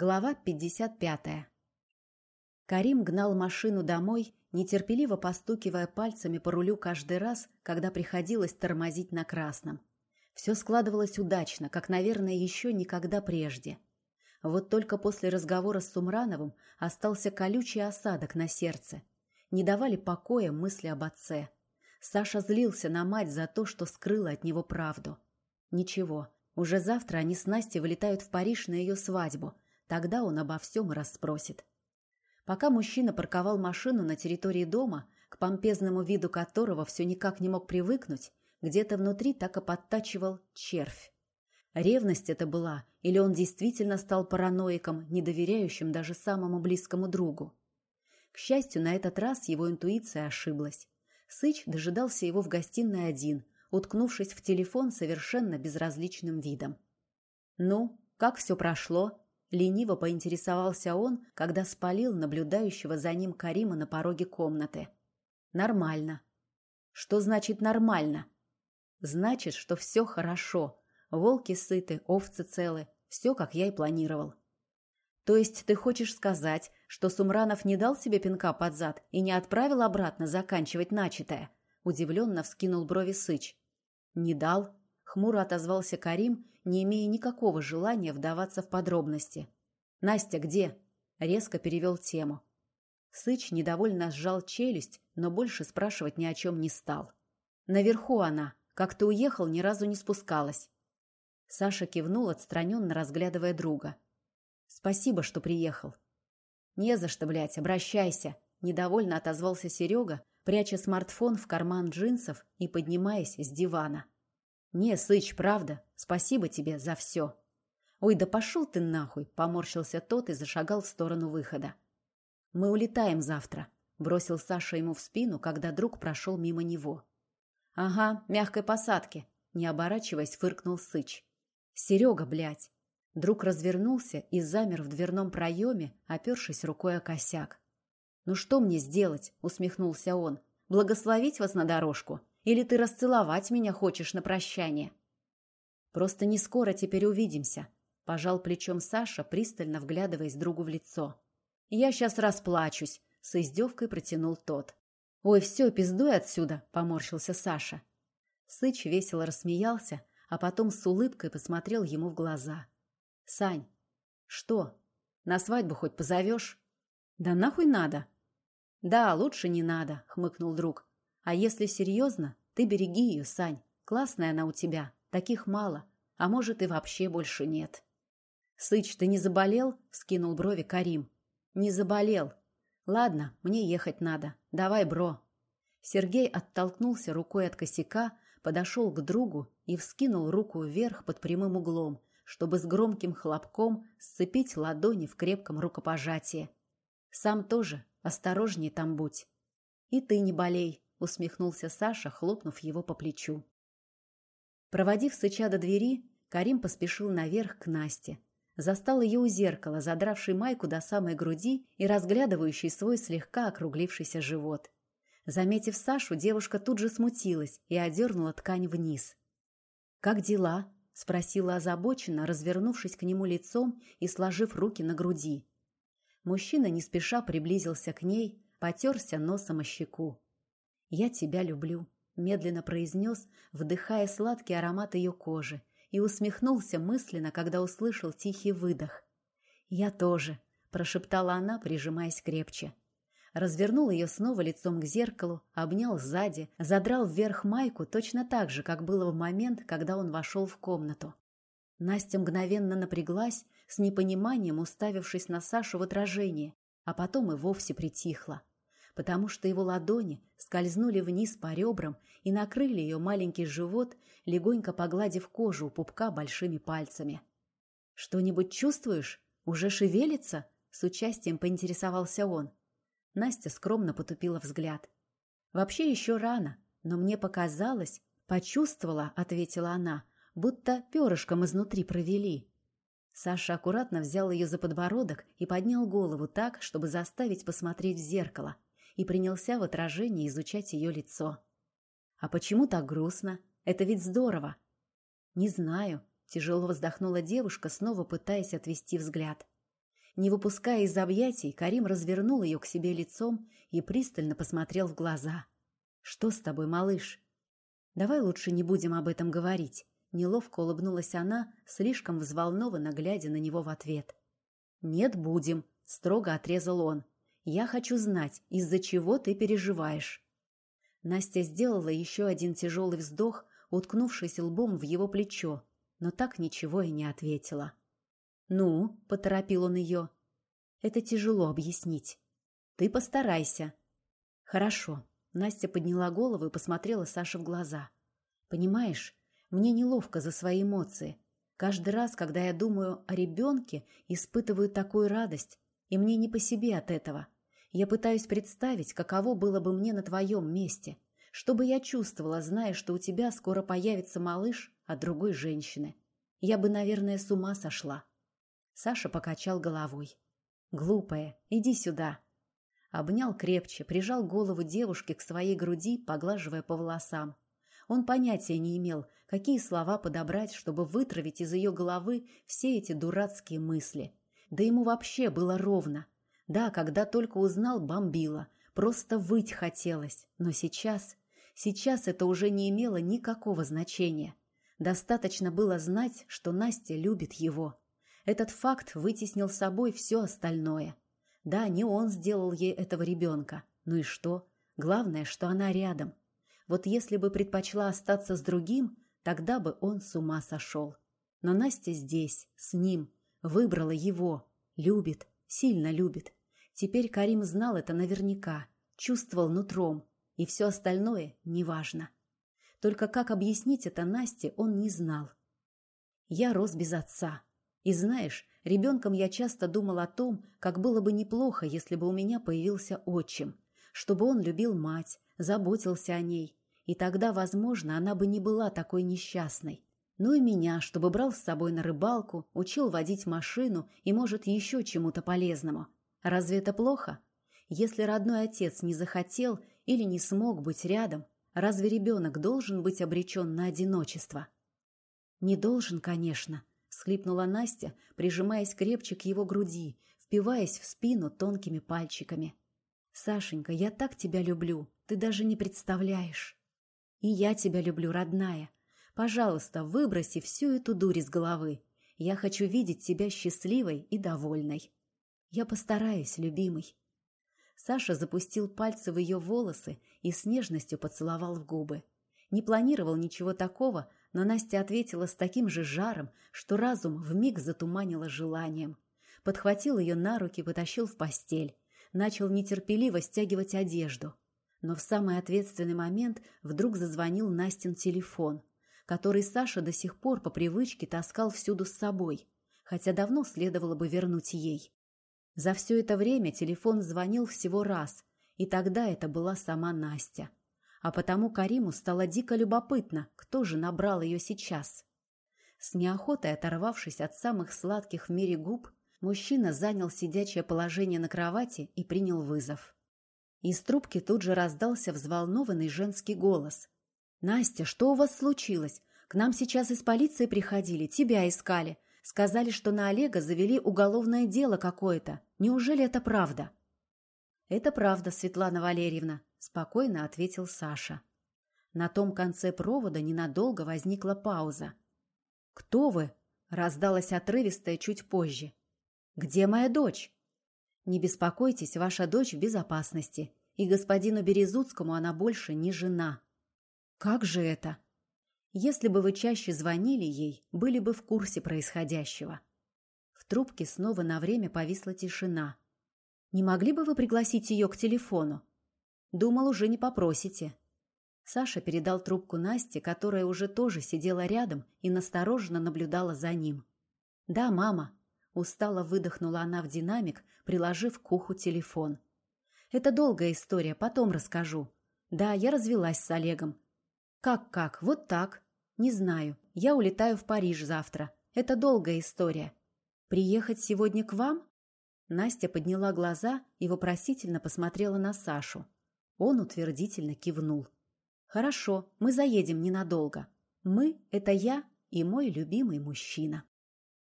Глава 55. Карим гнал машину домой, нетерпеливо постукивая пальцами по рулю каждый раз, когда приходилось тормозить на красном. Все складывалось удачно, как, наверное, еще никогда прежде. Вот только после разговора с Сумрановым остался колючий осадок на сердце. Не давали покоя мысли об отце. Саша злился на мать за то, что скрыла от него правду. Ничего, уже завтра они с Настей вылетают в Париж на ее свадьбу – Тогда он обо всем расспросит. Пока мужчина парковал машину на территории дома, к помпезному виду которого все никак не мог привыкнуть, где-то внутри так и подтачивал червь. Ревность это была, или он действительно стал параноиком, не доверяющим даже самому близкому другу. К счастью, на этот раз его интуиция ошиблась. Сыч дожидался его в гостиной один, уткнувшись в телефон совершенно безразличным видом. «Ну, как все прошло?» Лениво поинтересовался он, когда спалил наблюдающего за ним Карима на пороге комнаты. «Нормально». «Что значит «нормально»?» «Значит, что все хорошо. Волки сыты, овцы целы. Все, как я и планировал». «То есть ты хочешь сказать, что Сумранов не дал себе пинка под зад и не отправил обратно заканчивать начатое?» Удивленно вскинул брови Сыч. «Не дал», — хмуро отозвался Карим не имея никакого желания вдаваться в подробности. «Настя где?» — резко перевел тему. Сыч недовольно сжал челюсть, но больше спрашивать ни о чем не стал. «Наверху она. Как ты уехал, ни разу не спускалась». Саша кивнул, отстраненно разглядывая друга. «Спасибо, что приехал». «Не за что, блядь, обращайся», — недовольно отозвался Серега, пряча смартфон в карман джинсов и поднимаясь с дивана. «Не, Сыч, правда. Спасибо тебе за все». «Ой, да пошел ты нахуй!» — поморщился тот и зашагал в сторону выхода. «Мы улетаем завтра», — бросил Саша ему в спину, когда друг прошел мимо него. «Ага, мягкой посадки», — не оборачиваясь, фыркнул Сыч. «Серега, блядь!» Друг развернулся и замер в дверном проеме, опершись рукой о косяк. «Ну что мне сделать?» — усмехнулся он. «Благословить вас на дорожку? Или ты расцеловать меня хочешь на прощание? Просто не скоро теперь увидимся, пожал плечом Саша, пристально вглядываясь другу в лицо. Я сейчас расплачусь, с издевкой протянул тот. Ой, все, пиздуй отсюда, поморщился Саша. Сыч весело рассмеялся, а потом с улыбкой посмотрел ему в глаза. Сань, что? На свадьбу хоть позовешь? Да нахуй надо? Да, лучше не надо, хмыкнул друг. А если серьезно, ты береги ее, Сань. Классная она у тебя. Таких мало. А может, и вообще больше нет. Сыч, ты не заболел? Скинул брови Карим. Не заболел. Ладно, мне ехать надо. Давай, бро. Сергей оттолкнулся рукой от косяка, подошел к другу и вскинул руку вверх под прямым углом, чтобы с громким хлопком сцепить ладони в крепком рукопожатии. Сам тоже осторожней там будь. И ты не болей, усмехнулся Саша, хлопнув его по плечу. Проводив сыча до двери, Карим поспешил наверх к Насте. Застал ее у зеркала, задравшей майку до самой груди и разглядывающей свой слегка округлившийся живот. Заметив Сашу, девушка тут же смутилась и одернула ткань вниз. «Как дела?» — спросила озабоченно, развернувшись к нему лицом и сложив руки на груди. Мужчина не спеша приблизился к ней, потерся носом о щеку. «Я тебя люблю», — медленно произнес, вдыхая сладкий аромат ее кожи, и усмехнулся мысленно, когда услышал тихий выдох. «Я тоже», — прошептала она, прижимаясь крепче. Развернул ее снова лицом к зеркалу, обнял сзади, задрал вверх майку точно так же, как было в момент, когда он вошел в комнату. Настя мгновенно напряглась, с непониманием уставившись на Сашу в отражении, а потом и вовсе притихла потому что его ладони скользнули вниз по ребрам и накрыли ее маленький живот, легонько погладив кожу у пупка большими пальцами. «Что-нибудь чувствуешь? Уже шевелится?» — с участием поинтересовался он. Настя скромно потупила взгляд. «Вообще еще рано, но мне показалось, почувствовала», — ответила она, — «будто перышком изнутри провели». Саша аккуратно взял ее за подбородок и поднял голову так, чтобы заставить посмотреть в зеркало — и принялся в отражении изучать ее лицо. «А почему так грустно? Это ведь здорово!» «Не знаю», — тяжело вздохнула девушка, снова пытаясь отвести взгляд. Не выпуская из объятий, Карим развернул ее к себе лицом и пристально посмотрел в глаза. «Что с тобой, малыш?» «Давай лучше не будем об этом говорить», — неловко улыбнулась она, слишком взволнованно глядя на него в ответ. «Нет, будем», — строго отрезал он. «Я хочу знать, из-за чего ты переживаешь». Настя сделала еще один тяжелый вздох, уткнувшись лбом в его плечо, но так ничего и не ответила. «Ну», — поторопил он ее, — «это тяжело объяснить. Ты постарайся». «Хорошо». Настя подняла голову и посмотрела Саше в глаза. «Понимаешь, мне неловко за свои эмоции. Каждый раз, когда я думаю о ребенке, испытываю такую радость, и мне не по себе от этого. Я пытаюсь представить, каково было бы мне на твоем месте. Что бы я чувствовала, зная, что у тебя скоро появится малыш от другой женщины. Я бы, наверное, с ума сошла. Саша покачал головой. «Глупая, иди сюда». Обнял крепче, прижал голову девушки к своей груди, поглаживая по волосам. Он понятия не имел, какие слова подобрать, чтобы вытравить из ее головы все эти дурацкие мысли. Да ему вообще было ровно. Да, когда только узнал, бомбило. Просто выть хотелось. Но сейчас... Сейчас это уже не имело никакого значения. Достаточно было знать, что Настя любит его. Этот факт вытеснил собой все остальное. Да, не он сделал ей этого ребенка. Ну и что? Главное, что она рядом. Вот если бы предпочла остаться с другим, тогда бы он с ума сошел. Но Настя здесь, с ним, выбрала его, любит, сильно любит. Теперь Карим знал это наверняка, чувствовал нутром, и все остальное неважно. Только как объяснить это Насте, он не знал. Я рос без отца. И знаешь, ребенком я часто думал о том, как было бы неплохо, если бы у меня появился отчим, чтобы он любил мать, заботился о ней, и тогда, возможно, она бы не была такой несчастной. Ну и меня, чтобы брал с собой на рыбалку, учил водить машину и, может, еще чему-то полезному. Разве это плохо? Если родной отец не захотел или не смог быть рядом, разве ребенок должен быть обречен на одиночество? Не должен, конечно, всхлипнула Настя, прижимаясь крепче к его груди, впиваясь в спину тонкими пальчиками. «Сашенька, я так тебя люблю, ты даже не представляешь». «И я тебя люблю, родная. Пожалуйста, выброси всю эту дурь из головы. Я хочу видеть тебя счастливой и довольной». «Я постараюсь, любимый». Саша запустил пальцы в ее волосы и с нежностью поцеловал в губы. Не планировал ничего такого, но Настя ответила с таким же жаром, что разум вмиг затуманило желанием. Подхватил ее на руки, потащил в постель. Начал нетерпеливо стягивать одежду. Но в самый ответственный момент вдруг зазвонил Настин телефон, который Саша до сих пор по привычке таскал всюду с собой, хотя давно следовало бы вернуть ей. За все это время телефон звонил всего раз, и тогда это была сама Настя а потому Кариму стало дико любопытно, кто же набрал ее сейчас. С неохотой оторвавшись от самых сладких в мире губ, мужчина занял сидячее положение на кровати и принял вызов. Из трубки тут же раздался взволнованный женский голос. «Настя, что у вас случилось? К нам сейчас из полиции приходили, тебя искали. Сказали, что на Олега завели уголовное дело какое-то. Неужели это правда?» «Это правда, Светлана Валерьевна», — спокойно ответил Саша. На том конце провода ненадолго возникла пауза. «Кто вы?» — раздалась отрывистая чуть позже. «Где моя дочь?» «Не беспокойтесь, ваша дочь в безопасности, и господину Березуцкому она больше не жена». «Как же это?» «Если бы вы чаще звонили ей, были бы в курсе происходящего». В трубке снова на время повисла тишина — не могли бы вы пригласить ее к телефону? Думал, уже не попросите. Саша передал трубку Насте, которая уже тоже сидела рядом и настороженно наблюдала за ним. «Да, мама», — устало выдохнула она в динамик, приложив к уху телефон. «Это долгая история, потом расскажу. Да, я развелась с Олегом». «Как-как? Вот так?» «Не знаю. Я улетаю в Париж завтра. Это долгая история. Приехать сегодня к вам?» Настя подняла глаза и вопросительно посмотрела на Сашу. Он утвердительно кивнул. «Хорошо, мы заедем ненадолго. Мы — это я и мой любимый мужчина».